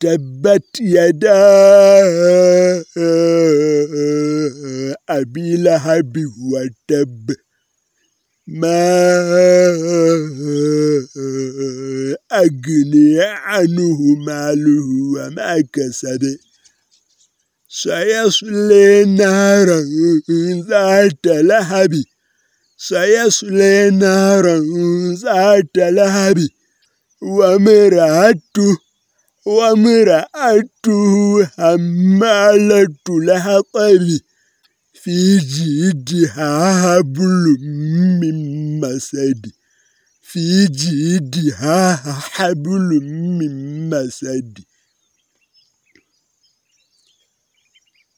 تبت يدا أبي لهب وتب ما أغني عنه ماله وما كسب. سيصلي نارا ذات لهب. سيصلي نارا ذات لهب. ومرأته ومرأته حمالة الحطب في جيدها حبل من مسد. في جيدها حبل من مسد.